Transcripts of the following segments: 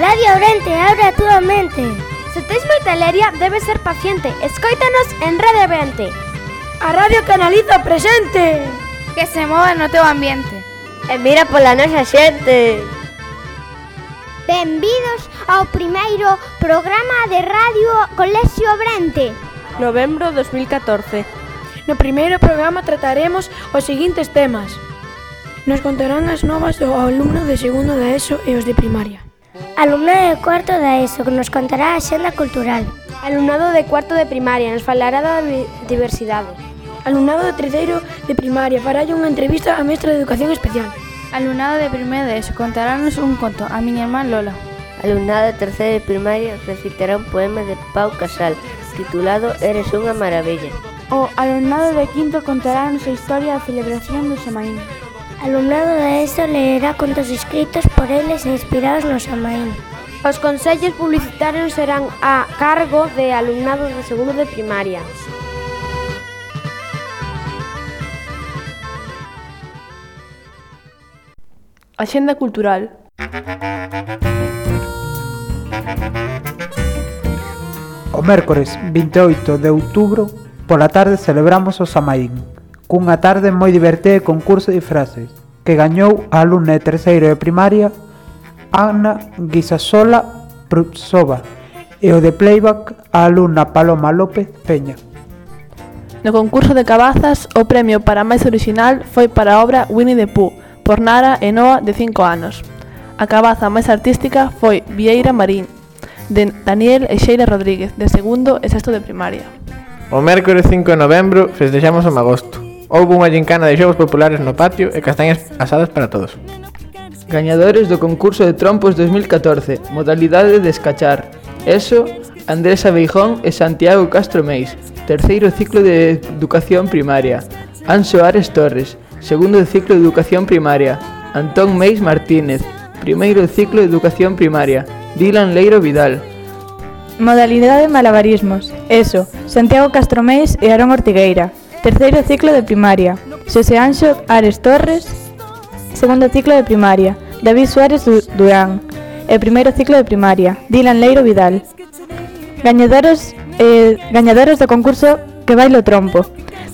Radio Orente, abre a túa mente. Se tens moita leria, debes ser paciente. Escoítanos en Radio Orente. A radio canaliza presente. Que se mova no teu ambiente. E mira pola nosa xente. Benvidos ao primeiro programa de Radio Colexio Obrente. Novembro 2014. No primeiro programa trataremos os seguintes temas. Nos contarán as novas do alumno de segundo da ESO e os de primaria alumna de cuarto da ESO, que nos contará a xenda cultural. Alumnado de cuarto de primaria, nos falará da diversidade. Alumnado de terceiro de primaria, fará unha entrevista á mestra de Educación Especial. Alumnado de primeiro de ESO, contarános un conto a miña irmã Lola. Alumnado de terceiro de primaria recitará un poema de Pau Casal, titulado Eres unha maravilla. O alumnado de quinto contarános a historia da celebración do Samaín. Alumnado da ESO leerá contos escritos por eles e inspirados no Samaín. Os consellos publicitarios serán a cargo de alumnado de segundo de primaria. Axenda cultural. O mércores 28 de outubro pola tarde celebramos o Samaín, cunha tarde moi divertida e concurso de frases, que gañou a alumna de terceiro de primaria Ana Guisasola Prupsova e o de playback a alumna Paloma López Peña. No concurso de cabazas, o premio para máis original foi para a obra Winnie the Pooh, por Nara e Noa de 5 anos. A cabaza máis artística foi Vieira Marín, de Daniel e Sheila Rodríguez, de segundo e sexto de primaria. O mércores 5 de novembro festexamos o magosto. Houve unha gincana de xogos populares no patio e castañas asadas para todos. Gañadores do concurso de trompos 2014, modalidade de escachar. Eso, Andrés Abeijón e Santiago Castro Meis, terceiro ciclo de educación primaria. An Ares Torres, segundo ciclo de educación primaria. Antón Meis Martínez, primeiro ciclo de educación primaria. Dylan Leiro Vidal. Modalidade malabarismos. Eso, Santiago Castro Meis e Aarón Ortigueira. Terceiro ciclo de primaria, Xosé Anxo Ares Torres. Segundo ciclo de primaria, David Suárez Durán. E primeiro ciclo de primaria, Dylan Leiro Vidal. Gañadores, eh, gañadores do concurso Que bailo trompo.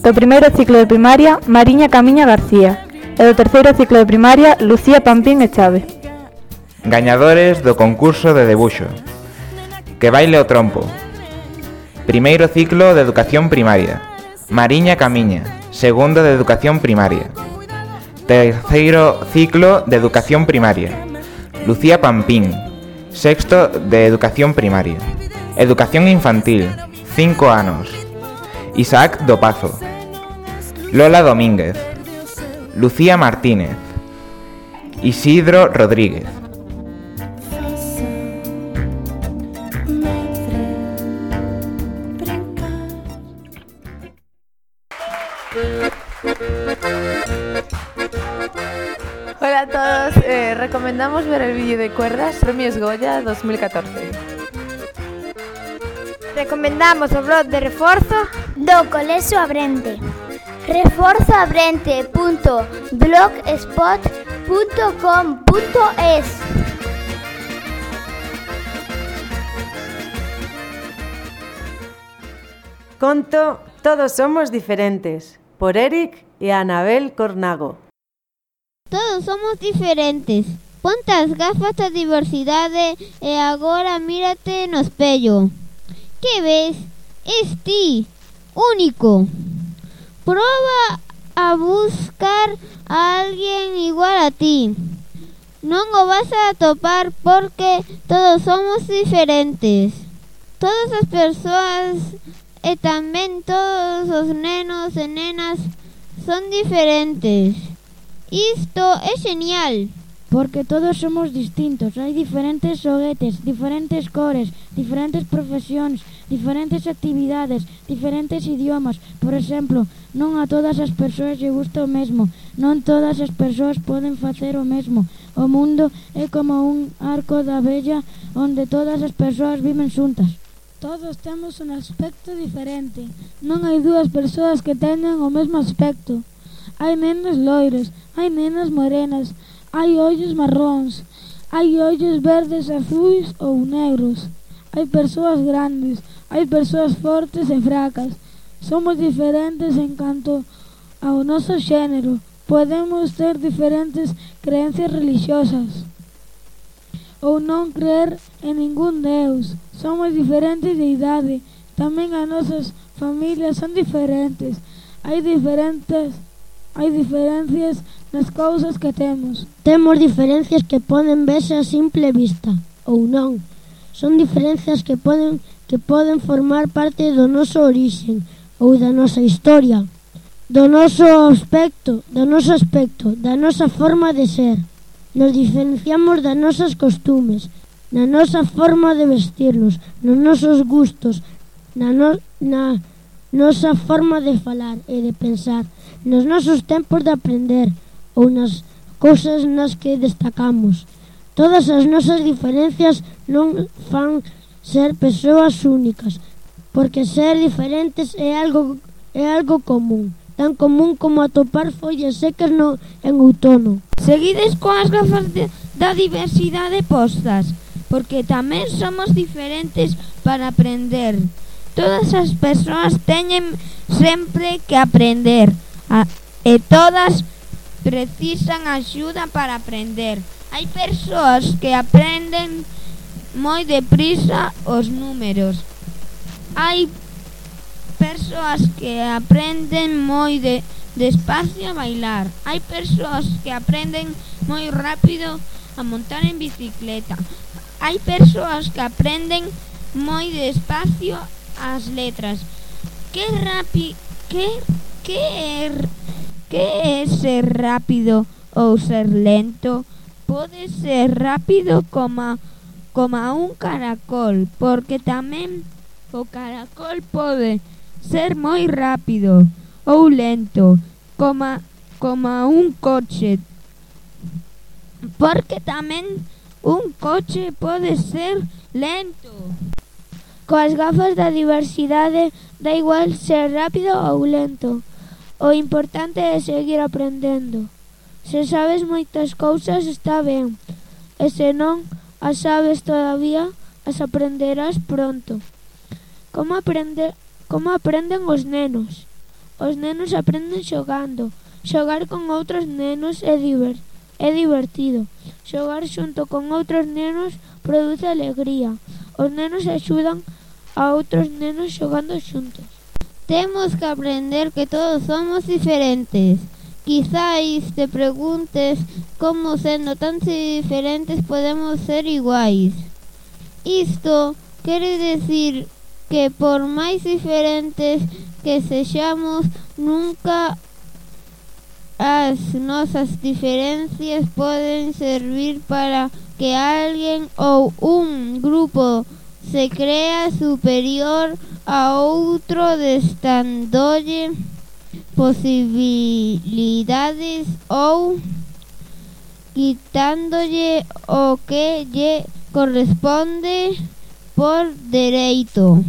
Do primeiro ciclo de primaria, Mariña Camiña García. E do terceiro ciclo de primaria, Lucía Pampín e Chave. Gañadores do concurso de debuxo. Que baile o trompo. Primeiro ciclo de educación primaria. Mariña Camiña, segundo de educación primaria. Terceiro ciclo de educación primaria. Lucía Pampín, sexto de educación primaria. Educación infantil, 5 anos. Isaac Dopazo. Lola Domínguez. Lucía Martínez. Isidro Rodríguez. Recomendamos ver el vídeo de cuerdas Premios Goya 2014. Recomendamos o blog de reforzo do Colexio Abrente. reforzoabrente.blogspot.com.es Conto Todos somos diferentes, por Eric e Anabel Cornago. Todos somos diferentes. Ponte as gafas da diversidade e agora mírate no espello. Que ves? Es ti, único. Proba a buscar a alguén igual a ti. Non o vas a topar porque todos somos diferentes. Todas as persoas e tamén todos os nenos e nenas son diferentes. Isto é genial. Porque todos somos distintos, hai diferentes xoguetes, diferentes cores, diferentes profesións, diferentes actividades, diferentes idiomas. Por exemplo, non a todas as persoas lle gusta o mesmo, non todas as persoas poden facer o mesmo. O mundo é como un arco da vella onde todas as persoas viven xuntas. Todos temos un aspecto diferente, non hai dúas persoas que teñan o mesmo aspecto. Hai nenos loiros, hai nenas morenas, Hai ollos marróns, hai ollos verdes, azuis ou negros. Hai persoas grandes, hai persoas fortes e fracas. Somos diferentes en canto ao noso xénero. Podemos ter diferentes creencias religiosas ou non creer en ningún deus. Somos diferentes de idade. Tamén as nosas familias son diferentes. Hai diferentes hai diferencias nas cousas que temos. Temos diferencias que poden verse a simple vista, ou non. Son diferencias que poden, que poden formar parte do noso orixen, ou da nosa historia, do noso aspecto, do noso aspecto, da nosa forma de ser. Nos diferenciamos das nosas costumes, na nosa forma de vestirnos, nos nosos gustos, na, no, na nosa forma de falar e de pensar, nos nosos tempos de aprender, ou nas cousas nas que destacamos. Todas as nosas diferencias non fan ser persoas únicas, porque ser diferentes é algo é algo común, tan común como atopar follas secas no en outono. Seguides coas gafas de, da diversidade postas, porque tamén somos diferentes para aprender. Todas as persoas teñen sempre que aprender a, e todas precisan axuda para aprender. Hai persoas que aprenden moi deprisa os números. Hai persoas que aprenden moi de, despacio a bailar. Hai persoas que aprenden moi rápido a montar en bicicleta. Hai persoas que aprenden moi despacio as letras. Que rápido que que er Que é ser rápido ou ser lento? Pode ser rápido como, como un caracol, porque tamén o caracol pode ser moi rápido ou lento, como, como un coche. Porque tamén un coche pode ser lento. Coas gafas da diversidade da igual ser rápido ou lento. O importante é seguir aprendendo. Se sabes moitas cousas está ben, e se non as sabes todavía, as aprenderás pronto. Como aprende como aprenden os nenos? Os nenos aprenden xogando. Xogar con outros nenos é diver, é divertido. Xogar xunto con outros nenos produce alegría. Os nenos axudan a outros nenos xogando xuntos. Temos que aprender que todos somos diferentes. Quizáis te preguntes como sendo tan diferentes podemos ser iguais. Isto quere decir que por máis diferentes que sexamos, nunca as nosas diferencias poden servir para que alguén ou un grupo se crea superior a outro destándolle posibilidades ou quitándolle o que lle corresponde por dereito.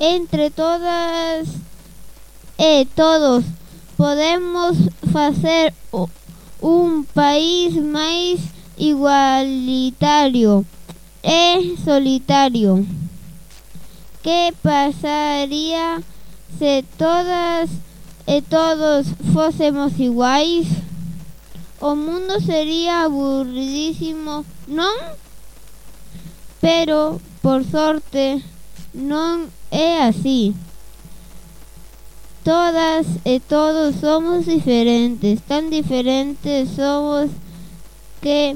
Entre todas e todos podemos facer un país máis igualitario e solitario que pasaría se todas e todos fósemos iguais? O mundo sería aburridísimo, non? Pero, por sorte, non é así. Todas e todos somos diferentes, tan diferentes somos que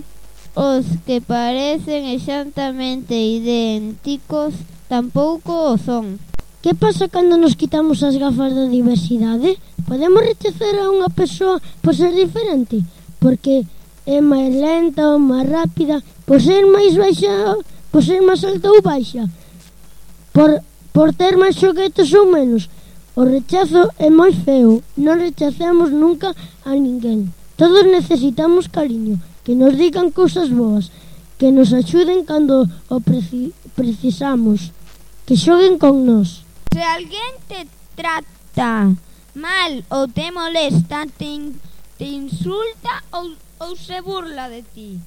os que parecen exactamente idénticos tampouco o son. Que pasa cando nos quitamos as gafas da diversidade? Podemos rechazar a unha persoa por ser diferente? Porque é máis lenta ou máis rápida, por ser máis baixa, por ser máis alta ou baixa, por, por ter máis xoguetes ou menos. O rechazo é moi feo, non rechacemos nunca a ninguén. Todos necesitamos cariño, que nos digan cousas boas, que nos axuden cando o, preci precisamos que xoguen con nós. Se alguén te trata mal ou te molesta, te, in, te insulta ou, ou se burla de ti.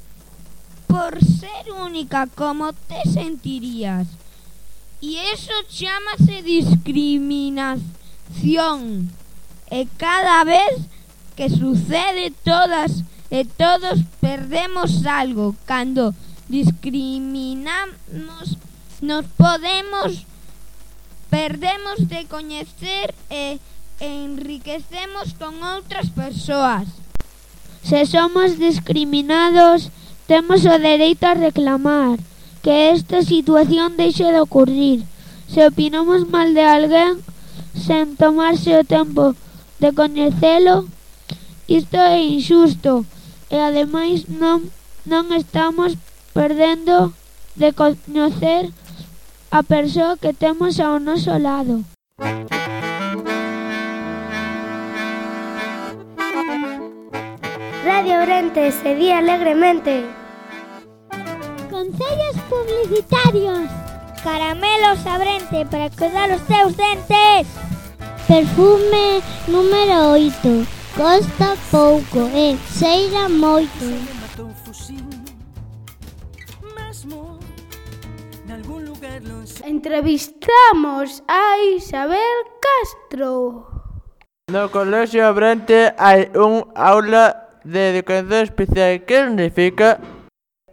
Por ser única, como te sentirías? E eso chamase discriminación. E cada vez que sucede todas e todos perdemos algo cando discriminamos, nos podemos perdemos de coñecer e enriquecemos con outras persoas. Se somos discriminados, temos o dereito a reclamar que esta situación deixe de ocurrir. Se opinamos mal de alguén sen tomarse o tempo de coñecelo, isto é injusto e ademais non non estamos perdendo de coñecer a persoa que temos ao noso lado. Radio Orense se di alegremente. Consellos publicitarios. Caramelos Abrente para cuidar os teus dentes. Perfume número 8. Costa pouco e cheira moito. mesmo Nalgún lugar. Entrevistamos a Isabel Castro No colexio Abrente hai un aula de educación especial Que significa?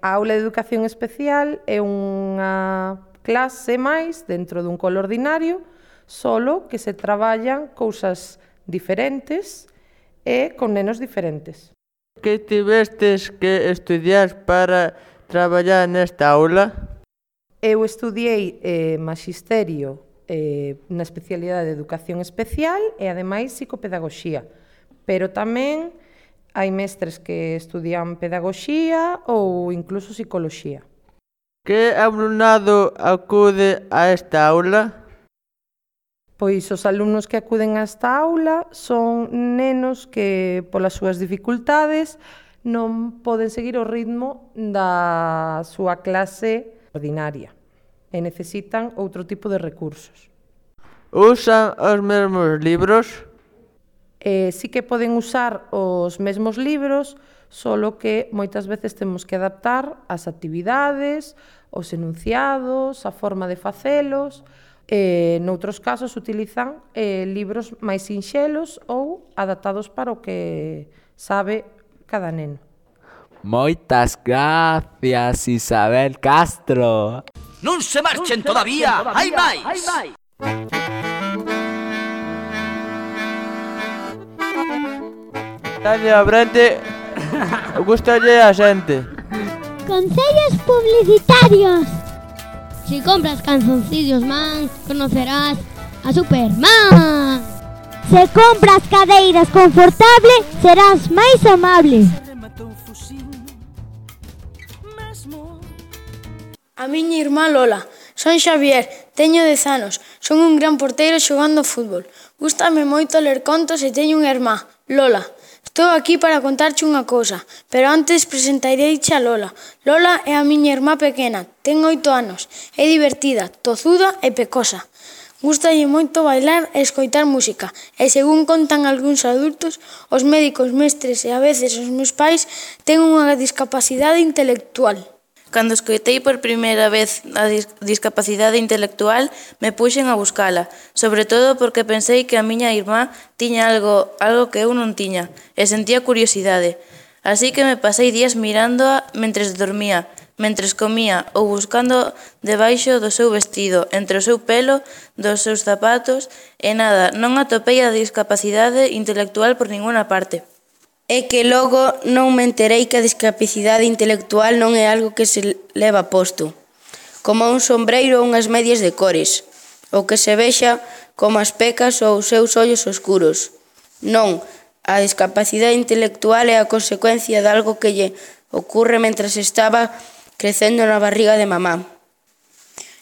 A aula de educación especial é unha clase máis dentro dun colo ordinario solo que se traballan cousas diferentes e con nenos diferentes. Que tivestes que estudiar para traballar nesta aula? Eu estudiei eh, magisterio eh, na especialidade de educación especial e ademais psicopedagoxía, pero tamén hai mestres que estudian pedagoxía ou incluso psicoloxía. Que alumnado acude a esta aula? Pois os alumnos que acuden a esta aula son nenos que polas súas dificultades non poden seguir o ritmo da súa clase ordinaria e necesitan outro tipo de recursos. Usan os mesmos libros? Eh, sí que poden usar os mesmos libros, solo que moitas veces temos que adaptar as actividades, os enunciados, a forma de facelos. Eh, noutros casos utilizan eh, libros máis sinxelos ou adaptados para o que sabe cada neno. Moitas gracias, Isabel Castro. Non se marchen todavía, hai máis. Hai máis. Gustalle a xente. Concellos publicitarios. Si compras canzoncillos, man, conocerás a Superman. Se compras cadeiras confortable, serás máis amable. A miña irmá Lola, son Xavier, teño 10 anos, son un gran porteiro xogando fútbol. Gústame moito ler contos e teño unha irmá, Lola. Estou aquí para contarche unha cousa, pero antes presentarei a Lola. Lola é a miña irmá pequena, ten oito anos, é divertida, tozuda e pecosa. Gústalle moito bailar e escoitar música e, según contan algúns adultos, os médicos, mestres e a veces os meus pais ten unha discapacidade intelectual. Cando escoitei por primeira vez a dis discapacidade intelectual, me puxen a buscala, sobre todo porque pensei que a miña irmá tiña algo, algo que eu non tiña, e sentía curiosidade. Así que me pasei días mirándoa mentres dormía, mentres comía ou buscando debaixo do seu vestido, entre o seu pelo, dos seus zapatos, e nada, non atopei a discapacidade intelectual por ninguna parte. É que logo non me enterei que a discapacidade intelectual non é algo que se leva posto, como un sombreiro ou unhas medias de cores, ou que se vexa como as pecas ou os seus ollos oscuros. Non, A discapacidade intelectual é a consecuencia de algo que lle ocurre mentras estaba crecendo na barriga de mamá.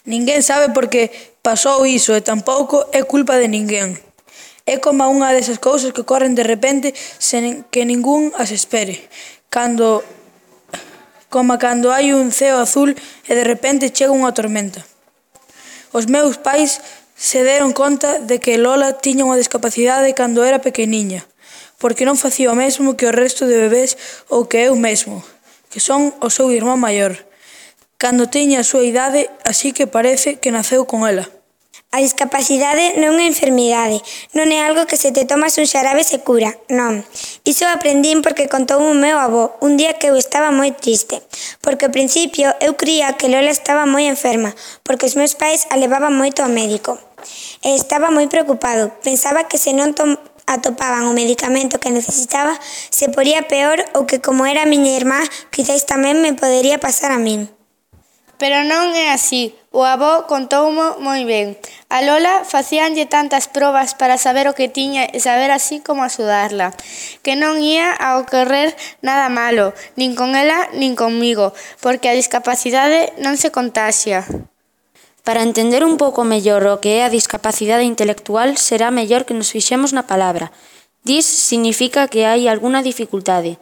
Ninguén sabe por que pasou iso e tampouco é culpa de ninguén. É como unha desas cousas que corren de repente sen que ningún as espere. Cando como cando hai un ceo azul e de repente chega unha tormenta. Os meus pais se deron conta de que Lola tiña unha discapacidade cando era pequeniña, porque non facía o mesmo que o resto de bebés ou que eu mesmo que son o seu irmán maior, cando teña a súa idade, así que parece que naceu con ela. A discapacidade non é enfermidade, non é algo que se te tomas un xarabe e se cura, non. Iso aprendín porque contou o meu avó un día que eu estaba moi triste, porque ao principio eu cría que Lola estaba moi enferma, porque os meus pais a levaban moito ao médico. E estaba moi preocupado, pensaba que se non tom atopaban o medicamento que necesitaba se poría peor ou que como era a miña irmá, quizáis tamén me podería pasar a min. Pero non é así. O avó contoumo moi ben. A Lola facíanlle tantas probas para saber o que tiña e saber así como axudarla, que non ía a ocorrer nada malo, nin con ela nin comigo, porque a discapacidade non se contaxia. Para entender un pouco mellor o que é a discapacidade intelectual será mellor que nos fixemos na palabra. Dis significa que hai alguna dificultade.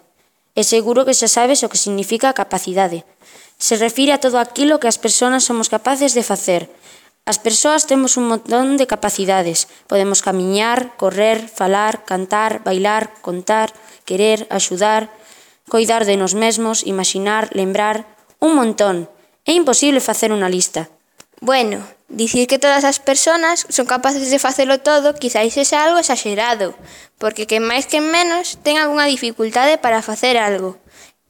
E seguro que xa sabes o que significa capacidade. Se refire a todo aquilo que as persoas somos capaces de facer. As persoas temos un montón de capacidades. Podemos camiñar, correr, falar, cantar, bailar, contar, querer, axudar, coidar de nos mesmos, imaginar, lembrar, un montón. É imposible facer unha lista. Bueno, dicir que todas as persoas son capaces de facelo todo quizáis sexa algo exaxerado, porque que máis que menos ten algunha dificultade para facer algo.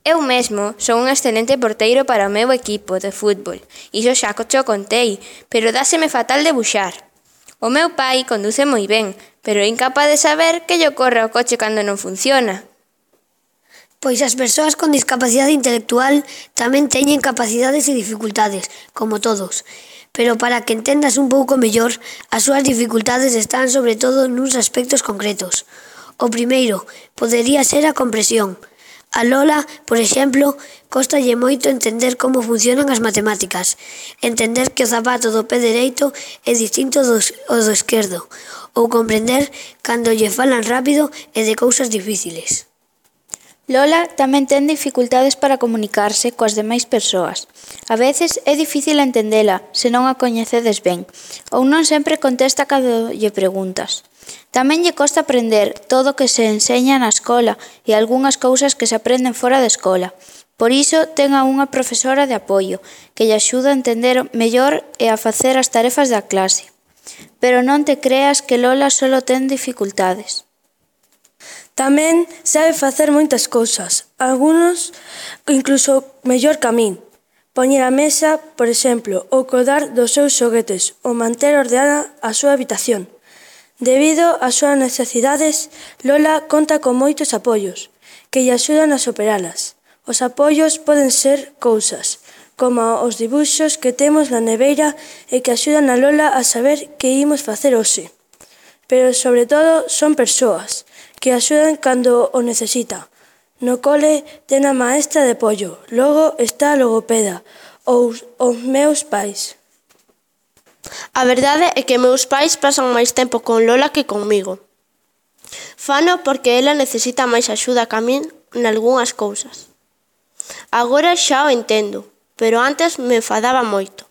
Eu mesmo son un excelente porteiro para o meu equipo de fútbol, iso xa cho contei, pero dáseme fatal debuxar. O meu pai conduce moi ben, pero é incapaz de saber que lle ocorre ao coche cando non funciona, Pois as persoas con discapacidade intelectual tamén teñen capacidades e dificultades, como todos pero para que entendas un pouco mellor, as súas dificultades están sobre todo nuns aspectos concretos. O primeiro podería ser a compresión. A Lola, por exemplo, costalle moito entender como funcionan as matemáticas, entender que o zapato do pé dereito é distinto do, ao do esquerdo, ou comprender cando lle falan rápido e de cousas difíciles. Lola tamén ten dificultades para comunicarse coas demais persoas. A veces é difícil entendela se non a coñecedes ben, ou non sempre contesta cando lle preguntas. Tamén lle costa aprender todo o que se enseña na escola e algunhas cousas que se aprenden fora da escola. Por iso ten a unha profesora de apoio que lle axuda a entender mellor e a facer as tarefas da clase. Pero non te creas que Lola só ten dificultades. Tamén sabe facer moitas cousas, algunos incluso mellor ca min. Poñer a mesa, por exemplo, ou codar dos seus xoguetes, ou manter ordenada a súa habitación. Debido ás súas necesidades, Lola conta con moitos apoios, que lle axudan a superalas. Os apoios poden ser cousas, como os dibuxos que temos na neveira e que axudan a Lola a saber que imos facer hoxe. Pero, sobre todo, son persoas, que axudan cando o necesita. No cole ten a maestra de Pollo, logo está a logopeda ou os meus pais. A verdade é que meus pais pasan máis tempo con Lola que conmigo. Fano porque ela necesita máis axuda que a min nalgúnas cousas. Agora xa o entendo, pero antes me enfadaba moito.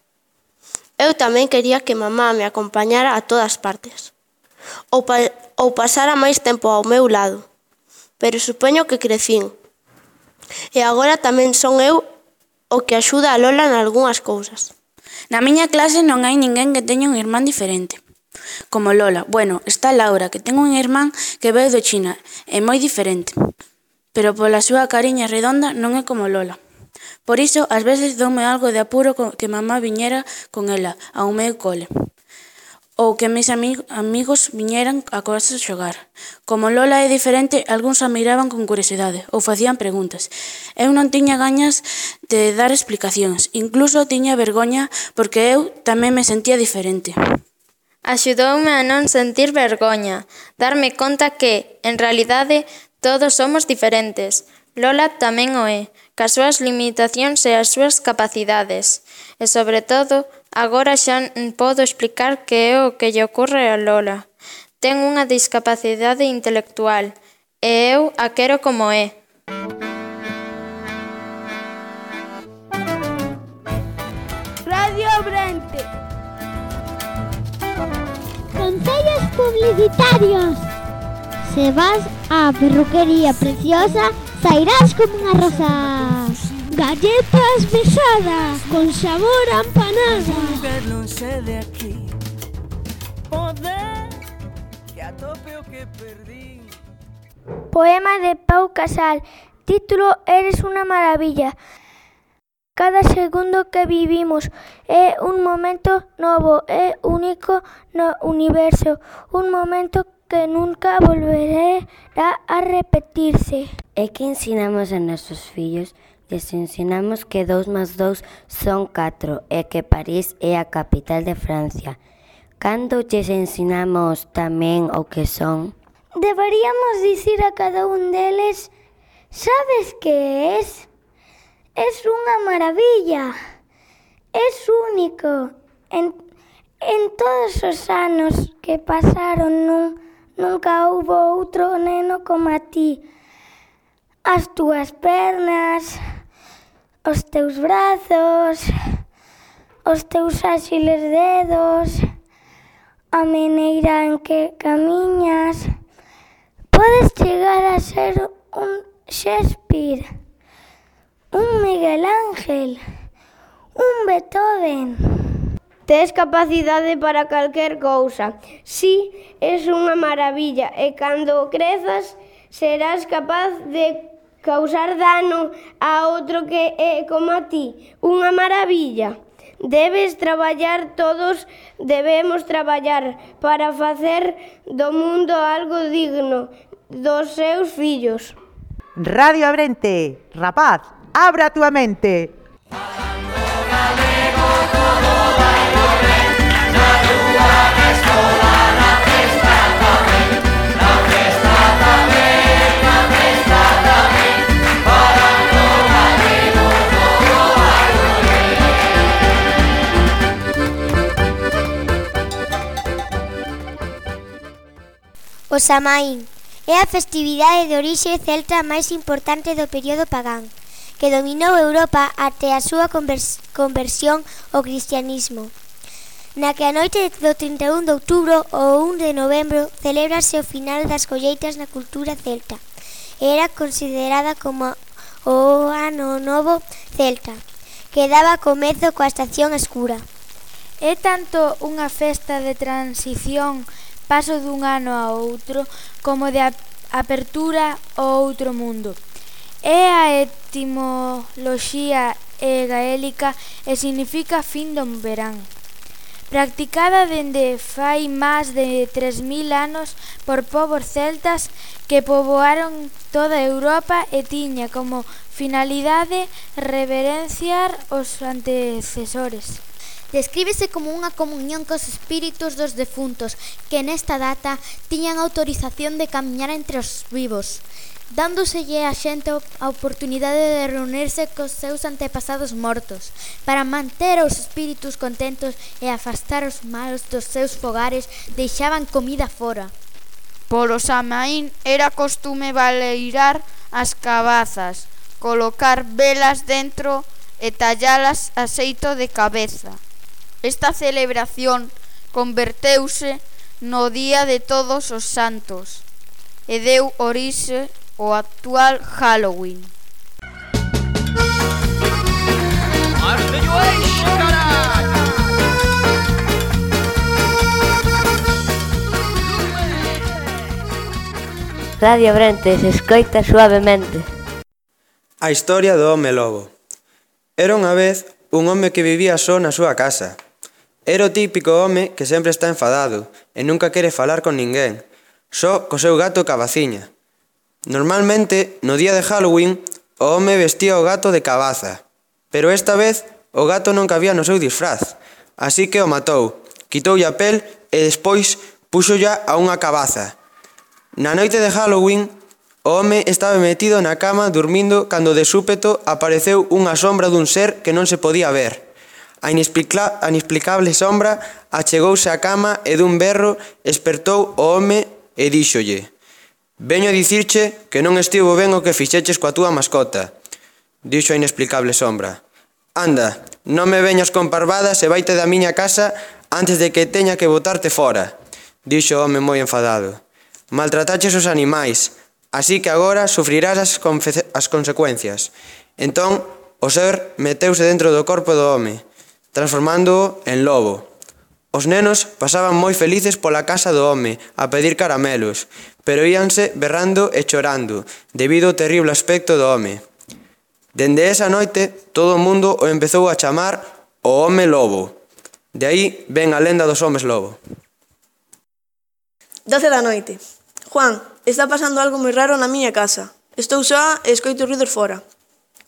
Eu tamén quería que mamá me acompañara a todas partes ou, pa, ou pasara máis tempo ao meu lado. Pero supoño que crecín. E agora tamén son eu o que axuda a Lola nalgúnas cousas. Na miña clase non hai ninguén que teña un irmán diferente. Como Lola. Bueno, está Laura, que ten un irmán que veu de China. É moi diferente. Pero pola súa cariña redonda non é como Lola. Por iso, ás veces doume algo de apuro que mamá viñera con ela ao meu cole ou que meus amigos viñeran a casa xogar. Como Lola é diferente, algúns a miraban con curiosidade ou facían preguntas. Eu non tiña gañas de dar explicacións, incluso tiña vergoña porque eu tamén me sentía diferente. Axudoume a non sentir vergoña, darme conta que, en realidade, todos somos diferentes. Lola tamén o é, cas súas limitacións e as súas capacidades. E, sobre todo, Agora xa podo explicar que é o que lle ocorre a Lola, ten unha discapacidade intelectual, e eu a quero como é. Radio Brente. Consellos publicitarios. Se vas á perruquería preciosa Sairás como unha rosa. Galletas mesadas con sabor a empanada. de aquí Poder que o que perdín Poema de Pau Casal. Título Eres una maravilla. Cada segundo que vivimos é un momento novo, é único no universo, un momento que nunca volverá a repetirse. É que ensinamos a nosos fillos lles ensinamos que dous máis dous son 4 e que París é a capital de Francia. Cando lles ensinamos tamén o que son? Deberíamos dicir a cada un deles, sabes que es? Es unha maravilla, es único. En, en todos os anos que pasaron nun, nunca houbo outro neno como a ti. As túas pernas, os teus brazos, os teus áxiles dedos, a maneira en que camiñas. Podes chegar a ser un Shakespeare, un Miguel Ángel, un Beethoven. Tes capacidade para calquer cousa. Si, sí, es unha maravilla e cando crezas serás capaz de causar dano a outro que é como a ti, unha maravilla. Debes traballar todos, debemos traballar para facer do mundo algo digno dos seus fillos. Radio Abrente, rapaz, abra a tua mente. Falando galego todo O Samaín é a festividade de orixe celta máis importante do período pagán, que dominou Europa até a súa conversión ao cristianismo. Na que a noite do 31 de outubro ou 1 de novembro celebrase o final das colleitas na cultura celta. Era considerada como o ano novo celta, que daba comezo coa estación escura. É tanto unha festa de transición paso dun ano a outro como de apertura ao outro mundo. É a etimoloxía e gaélica e significa fin do verán. Practicada dende fai máis de 3.000 anos por povos celtas que poboaron toda Europa e tiña como finalidade reverenciar os antecesores. Descríbese como unha comunión cos espíritus dos defuntos que nesta data tiñan autorización de camiñar entre os vivos, dándoselle a xente a oportunidade de reunirse cos seus antepasados mortos para manter os espíritus contentos e afastar os malos dos seus fogares deixaban comida fora. Polo Samaín era costume valeirar as cabazas, colocar velas dentro e tallalas a xeito de cabeza. Esta celebración converteuse no Día de Todos os Santos e deu orixe ao actual Halloween. Radio Brentes escoita suavemente. A historia do home lobo. Era unha vez un home que vivía só na súa casa, Era o típico home que sempre está enfadado e nunca quere falar con ninguén, só co seu gato Cabaciña. Normalmente, no día de Halloween, o home vestía o gato de cabaza, pero esta vez o gato non cabía no seu disfraz, así que o matou, quitoulle a pel e despois púxolla a unha cabaza. Na noite de Halloween, o home estaba metido na cama dormindo cando de súpeto apareceu unha sombra dun ser que non se podía ver. A inexplicable sombra achegouse á cama e dun berro espertou o home e díxolle Veño a dicirche que non estivo ben o que fixeches coa túa mascota. Dixo a inexplicable sombra. Anda, non me veñas con parvadas e vaite da miña casa antes de que teña que botarte fora. Dixo o home moi enfadado. Maltrataches os animais, así que agora sufrirás as, as consecuencias. Entón, o ser meteuse dentro do corpo do home transformándoo en lobo. Os nenos pasaban moi felices pola casa do home a pedir caramelos, pero íanse berrando e chorando debido ao terrible aspecto do home. Dende esa noite, todo o mundo o empezou a chamar o home lobo. De aí ven a lenda dos homes lobo. 12 da noite. Juan, está pasando algo moi raro na miña casa. Estou soa e escoito ruidos fora.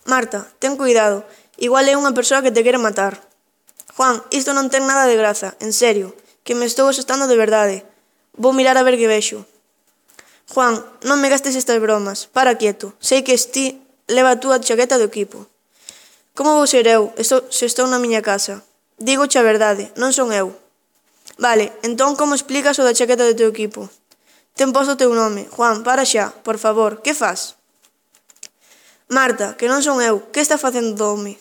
Marta, ten cuidado, igual é unha persoa que te quere matar. Juan, isto non ten nada de graza, en serio, que me estou asustando de verdade. Vou mirar a ver que vexo. Juan, non me gastes estas bromas, para quieto, sei que esti leva a túa chaqueta do equipo. Como vou ser eu, estou, se estou na miña casa? Digo a verdade, non son eu. Vale, entón como explicas o da chaqueta do teu equipo? Ten posto o teu nome. Juan, para xa, por favor, que faz? Marta, que non son eu, que está facendo do home?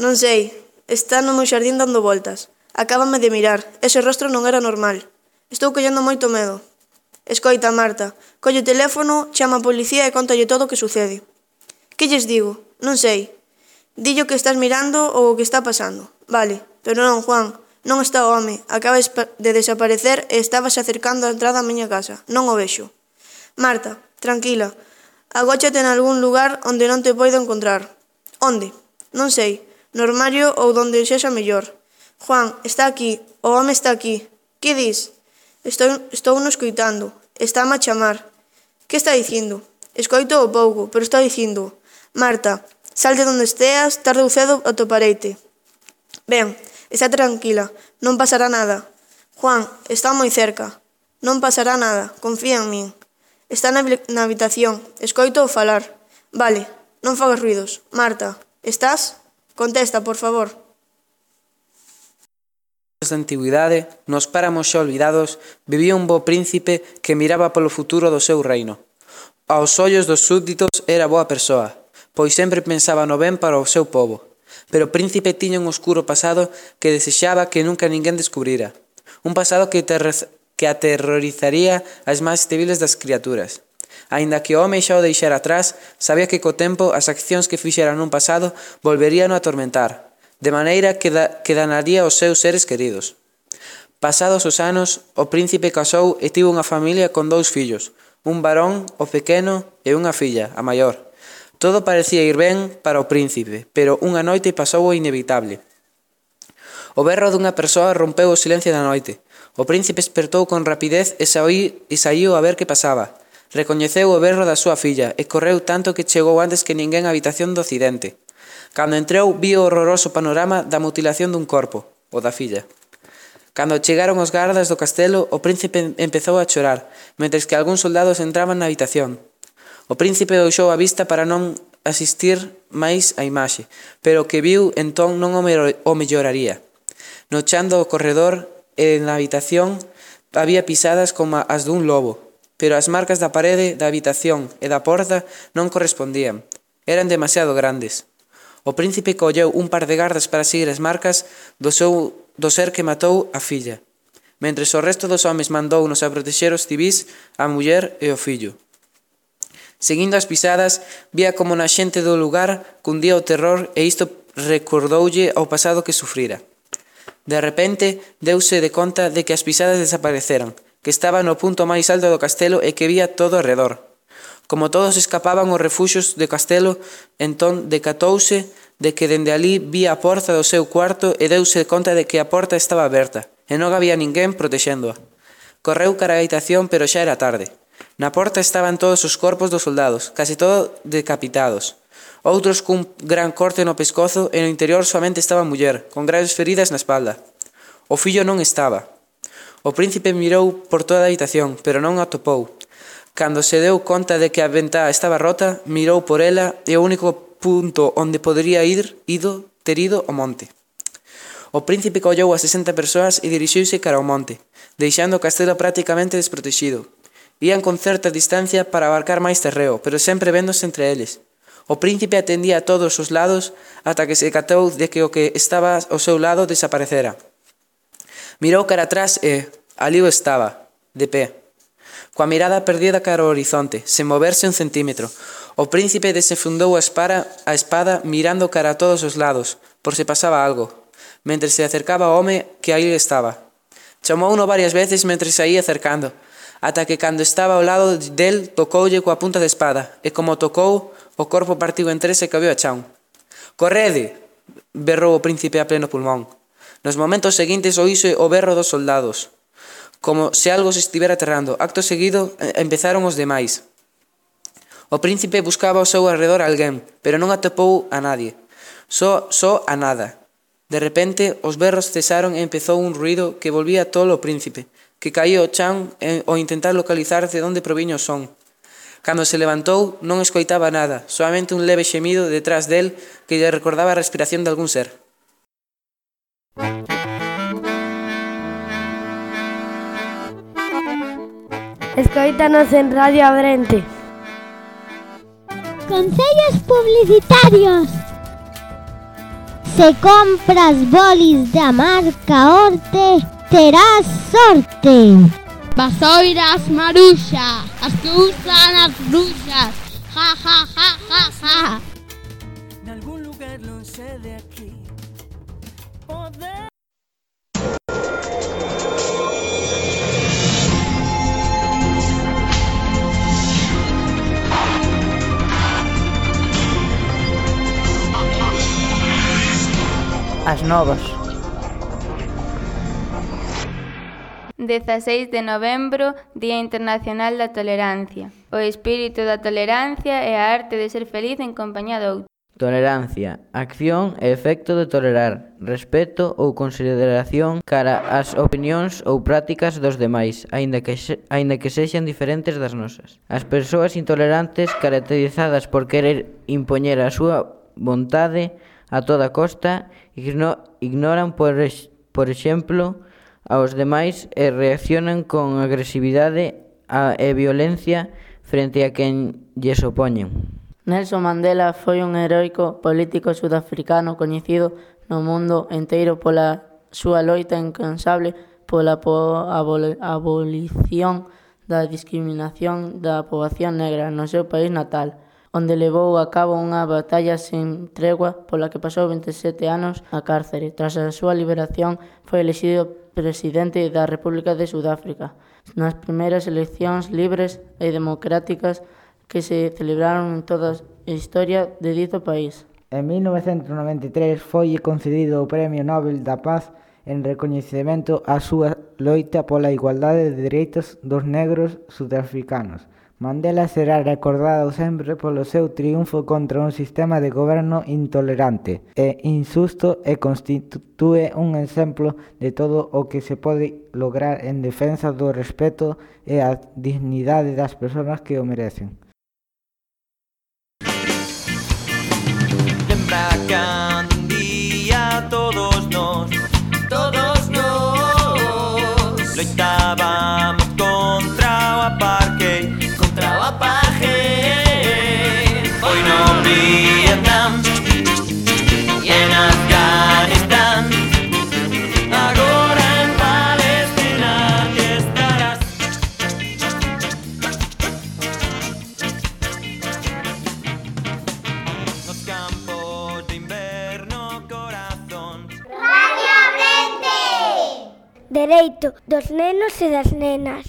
Non sei, Está no meu xardín dando voltas. Acábame de mirar. Ese rostro non era normal. Estou collendo moito medo. Escoita, Marta, colle o teléfono, chama a policía e contalle todo o que sucede. Que lles digo? Non sei. Dillo que estás mirando ou o que está pasando. Vale, pero non, Juan, non está o home. Acabas de desaparecer e estabas acercando a entrada á miña casa. Non o vexo. Marta, tranquila. Agóchate en algún lugar onde non te poido encontrar. Onde? Non sei no armario ou donde sexa mellor. Juan, está aquí, o home está aquí. Que dis? Estou, estou no escoitando, está a chamar. Que está dicindo? Escoito o pouco, pero está dicindo. Marta, salte onde esteas, tarde ou cedo atopareite. Ben, está tranquila, non pasará nada. Juan, está moi cerca. Non pasará nada, confía en min. Está na, na habitación, escoito o falar. Vale, non fagas ruidos. Marta, estás? Contesta, por favor. Da antigüidade, nos páramos xa olvidados, vivía un bo príncipe que miraba polo futuro do seu reino. Aos ollos dos súbditos era boa persoa, pois sempre pensaba no ben para o seu povo. Pero o príncipe tiña un oscuro pasado que desexaba que nunca ninguén descubrira. Un pasado que, que aterrorizaría as máis débiles das criaturas. Aínda que o home xa o deixara atrás, sabía que co tempo as accións que fixera nun pasado volverían a atormentar, de maneira que, da, que danaría os seus seres queridos. Pasados os anos, o príncipe casou e tivo unha familia con dous fillos, un varón, o pequeno, e unha filla, a maior. Todo parecía ir ben para o príncipe, pero unha noite pasou o inevitable. O berro dunha persoa rompeu o silencio da noite. O príncipe espertou con rapidez e saíu, e saiu a ver que pasaba. Recoñeceu o berro da súa filla e correu tanto que chegou antes que ninguén á habitación do occidente. Cando entrou, viu o horroroso panorama da mutilación dun corpo, o da filla. Cando chegaron os gardas do castelo, o príncipe empezou a chorar, mentres que algúns soldados entraban na habitación. O príncipe deixou a vista para non asistir máis á imaxe, pero o que viu entón non o melloraría. No chan do corredor e na habitación había pisadas como as dun lobo, pero as marcas da parede, da habitación e da porta non correspondían. Eran demasiado grandes. O príncipe colleu un par de gardas para seguir as marcas do, seu, do ser que matou a filla, mentres o resto dos homes mandounos a protexer os civis, a muller e o fillo. Seguindo as pisadas, vía como na xente do lugar cundía o terror e isto recordoulle ao pasado que sufrira. De repente, deuse de conta de que as pisadas desapareceran que estaba no punto máis alto do castelo e que vía todo arredor. Como todos escapaban os refuxos de castelo, entón decatouse de que dende ali vía a porta do seu cuarto e deuse conta de que a porta estaba aberta, e non había ninguén protexéndoa. Correu cara a habitación, pero xa era tarde. Na porta estaban todos os corpos dos soldados, case todo decapitados. Outros cun gran corte no pescozo e no interior soamente estaba muller, con graves feridas na espalda. O fillo non estaba, O príncipe mirou por toda a habitación, pero non a atopou. Cando se deu conta de que a ventá estaba rota, mirou por ela e o único punto onde podería ir ido ter ido o monte. O príncipe collou a 60 persoas e dirixiuse cara ao monte, deixando o castelo prácticamente desprotexido. Ian con certa distancia para abarcar máis terreo, pero sempre véndose entre eles. O príncipe atendía a todos os lados ata que se catou de que o que estaba ao seu lado desaparecera. Mirou cara atrás e ali o estaba, de pé. Coa mirada perdida cara ao horizonte, sen moverse un centímetro, o príncipe desenfundou a, espada, a espada mirando cara a todos os lados, por se pasaba algo, mentre se acercaba ao home que aí estaba. Chamouno varias veces mentre se ia acercando, ata que cando estaba ao lado del tocoulle coa punta da espada, e como tocou, o corpo partiu en tres e cabeu a chão. Correde! berrou o príncipe a pleno pulmón. Nos momentos seguintes oíse o berro dos soldados, como se algo se estivera aterrando. Acto seguido eh, empezaron os demais. O príncipe buscaba ao seu alrededor alguén, pero non atopou a nadie. Só, só a nada. De repente, os berros cesaron e empezou un ruido que volvía tolo o príncipe, que caía ao chan eh, ao intentar localizar de onde proviño o son. Cando se levantou, non escoitaba nada, soamente un leve xemido detrás del que lle recordaba a respiración de algún ser. Escoítanos en Radio Abrente. Consellos publicitarios. Se compras bolis da marca Orte, terás sorte. Vasoiras Maruxa, as que usan as bruxas. Ja, ja, ja, ja, ja. As novas. 16 de novembro, Día Internacional da Tolerancia. O espírito da tolerancia é a arte de ser feliz en compañía do outro. Tolerancia, acción e efecto de tolerar, respeto ou consideración cara ás opinións ou prácticas dos demais, aínda que, aínda que sexan diferentes das nosas. As persoas intolerantes, caracterizadas por querer impoñer a súa vontade a toda costa, igno ignoran por, ex por exemplo aos demais e reaccionan con agresividade a, e violencia frente a quen lles opoñen. Nelson Mandela foi un heroico político sudafricano coñecido no mundo enteiro pola súa loita incansable pola po abol abolición da discriminación da poboación negra no seu país natal onde levou a cabo unha batalla sen tregua pola que pasou 27 anos a cárcere. Tras a súa liberación foi elexido presidente da República de Sudáfrica nas primeiras eleccións libres e democráticas que se celebraron en toda a historia de dito país. En 1993 foi concedido o Premio Nobel da Paz en recoñecemento á súa loita pola igualdade de dereitos dos negros sudafricanos. Mandela será recordado sempre polo seu triunfo contra un sistema de goberno intolerante e insusto e constitúe un exemplo de todo o que se pode lograr en defensa do respeto e a dignidade das persoas que o merecen. Lembra can día todos nos, todos nos, loitar dereito dos nenos e das nenas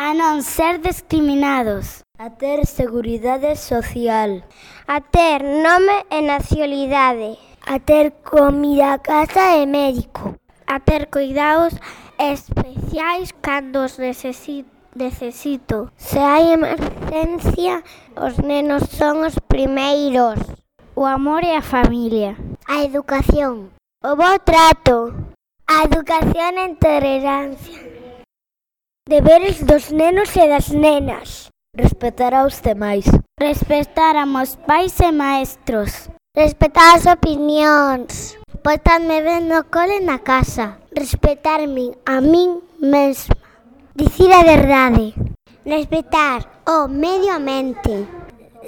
a non ser discriminados, a ter seguridade social, a ter nome e nacionalidade, a ter comida a casa e médico, a ter cuidados especiais cando os necesito necesito. Se hai emergencia, os nenos son os primeiros. O amor e a familia. A educación. O bo trato. A educación en tolerancia. Deberes dos nenos e das nenas. Respetar aos demais. Respetar a meus pais e maestros. Respetar as opinións. Portarme ben no cole e na casa. Respetarme a min mesma. Dicir a verdade. Respetar o medio ambiente.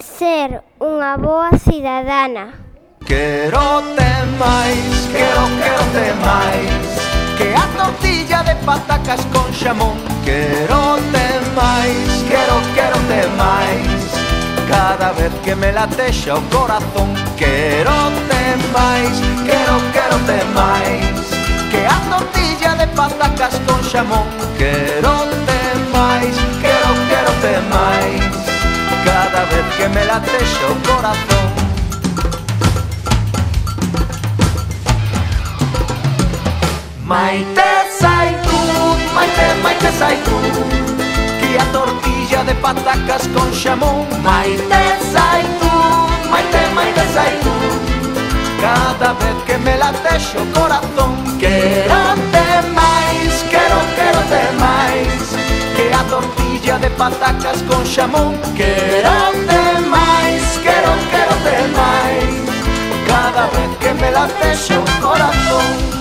Ser unha boa cidadana. Quero te máis, quero, quero te máis Que a tortilla de patacas con xamón Quero te máis, quero, quero te máis Cada vez que me latexa o corazón. Quero te máis, quero, quero te máis Que a tortilla de patacas con xamón Quero te máis, quero, quero te máis Cada vez que me latexa o corazón. Maite Saitú, Maite, Maite Saitú Que a tortilla de patacas con xamón Maite Saitú, Maite, Maite Saitú Cada vez que me latexo o corazón te máis, quero, quérote máis Que a tortilla de patacas con xamón te máis, quero, quérote máis Cada vez que me latexo o corazón